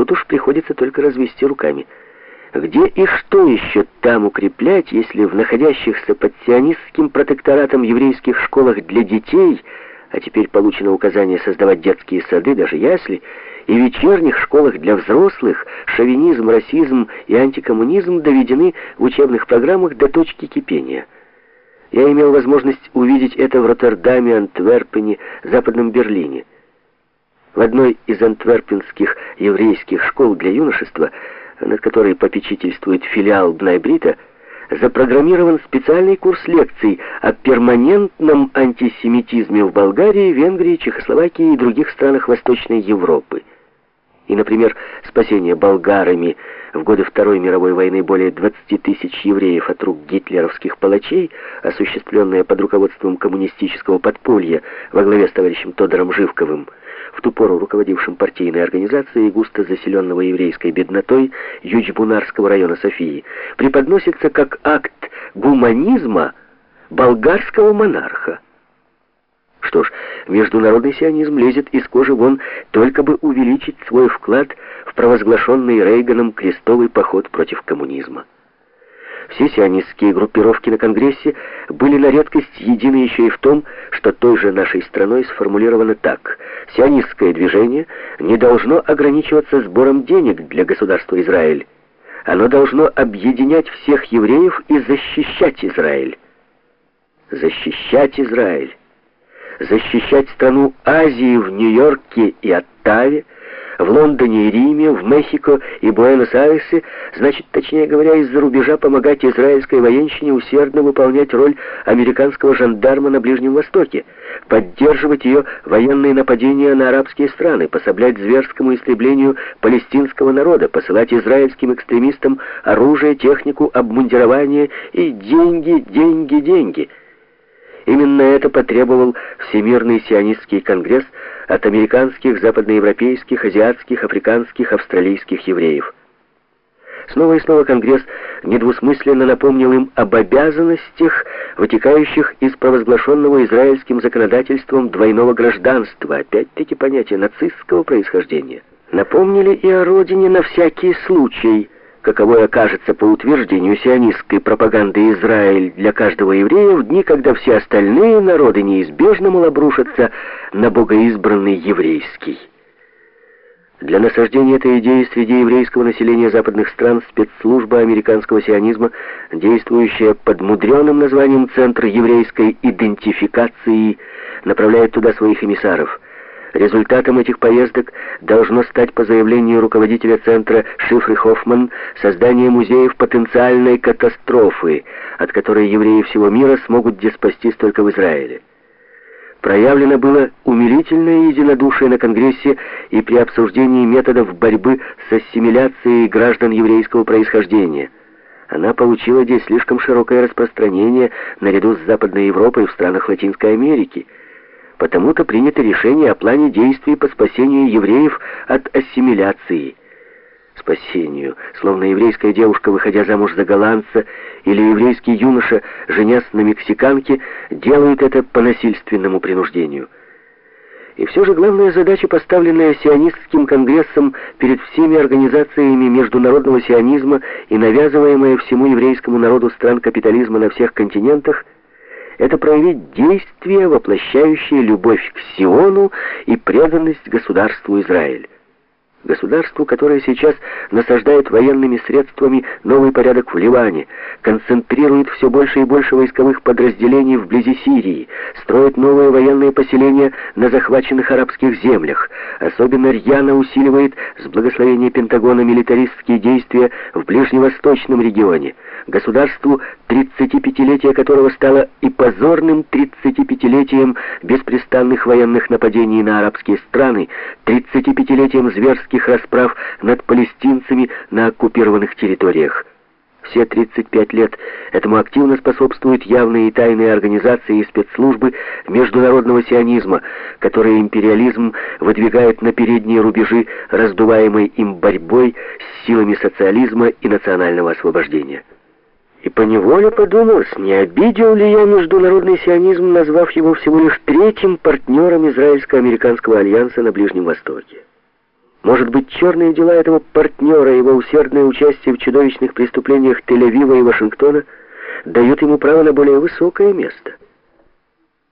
Тут уж приходится только развести руками. Где и что еще там укреплять, если в находящихся под сионистским протекторатом еврейских школах для детей, а теперь получено указание создавать детские сады, даже ясли, и вечерних школах для взрослых шовинизм, расизм и антикоммунизм доведены в учебных программах до точки кипения. Я имел возможность увидеть это в Роттердаме, Антверпене, Западном Берлине. В одной из антверпенских еврейских школ для юношества, над которой попечительствует филиал Бнайбрита, запрограммирован специальный курс лекций о перманентном антисемитизме в Болгарии, Венгрии, Чехословакии и других странах Восточной Европы. И, например, спасение болгарами в годы Второй мировой войны более 20 тысяч евреев от рук гитлеровских палачей, осуществленное под руководством коммунистического подполья во главе с товарищем Тодором Живковым, в ту пору руководившим партийной организацией густо заселенного еврейской беднотой Ючбунарского района Софии, преподносится как акт гуманизма болгарского монарха. Что ж, международный сионизм лезет из кожи вон, только бы увеличить свой вклад в провозглашенный Рейганом крестовый поход против коммунизма. Все сионистские группировки на Конгрессе были на редкость едины еще и в том, что той же нашей страной сформулировано так. Сионистское движение не должно ограничиваться сбором денег для государства Израиль. Оно должно объединять всех евреев и защищать Израиль. Защищать Израиль защищать страну Азии в Нью-Йорке и Оттаве, в Лондоне и Риме, в Мехико и Буэнос-Айресе, значит, точнее говоря, из-за рубежа помогать израильской военщине усердно выполнять роль американского жандарма на Ближнем Востоке, поддерживать ее военные нападения на арабские страны, пособлять зверскому истреблению палестинского народа, посылать израильским экстремистам оружие, технику, обмундирование и деньги, деньги, деньги – Именно это потребовал Всемирный сионистский конгресс от американских, западноевропейских, азиатских, африканских, австралийских евреев. Снова и снова Конгресс недвусмысленно напомнил им об обязанностях, вытекающих из провозглашенного израильским законодательством двойного гражданства, опять-таки понятие нацистского происхождения. Напомнили и о родине на всякий случай – каковой окажется по утверждению сионистской пропаганды Израиль для каждого еврея в дни, когда все остальные народы неизбежно, мол, обрушатся на богоизбранный еврейский. Для насаждения этой идеи среди еврейского населения западных стран спецслужба американского сионизма, действующая под мудреным названием «Центр еврейской идентификации», направляет туда своих эмиссаров – Результатом этих поездок должно стать, по заявлению руководителя центра Шифры Хоффман, создание музеев потенциальной катастрофы, от которой евреи всего мира смогут деспастись только в Израиле. Проявлено было умилительное единодушие на Конгрессе и при обсуждении методов борьбы с ассимиляцией граждан еврейского происхождения. Она получила здесь слишком широкое распространение наряду с Западной Европой в странах Латинской Америки – Потому-то принято решение о плане действий по спасению евреев от ассимиляции. Спасению, словно еврейская девушка, выходя замуж за голландца, или еврейский юноша, женясь на мексиканке, делает это по насильственному принуждению. И все же главная задача, поставленная сионистским конгрессом перед всеми организациями международного сионизма и навязываемая всему еврейскому народу стран капитализма на всех континентах – это проявить действие, воплощающее любовь к Сиону и преданность государству Израиль. Государству, которое сейчас насаждает военными средствами новый порядок в Ливане, концентрирует все больше и больше войсковых подразделений вблизи Сирии, строит новые военные поселения на захваченных арабских землях, особенно рьяно усиливает с благословения Пентагона милитаристские действия в ближневосточном регионе, государству, 35-летие которого стало и позорным 35-летием беспрестанных военных нападений на арабские страны, 35-летием зверств жестоких расправ над палестинцами на оккупированных территориях. Все 35 лет этому активно способствуют явные и тайные организации и спецслужбы международного сионизма, которые империализм выдвигает на передние рубежи раздуваемой им борьбой с силами социализма и национального освобождения. И поневоле подумалось, не обидел ли я международный сионизм, назвав его всего лишь третьим партнером израильско-американского альянса на Ближнем Востоке. Может быть, черные дела этого партнера, его усердное участие в чудовищных преступлениях Тель-Авива и Вашингтона дают ему право на более высокое место.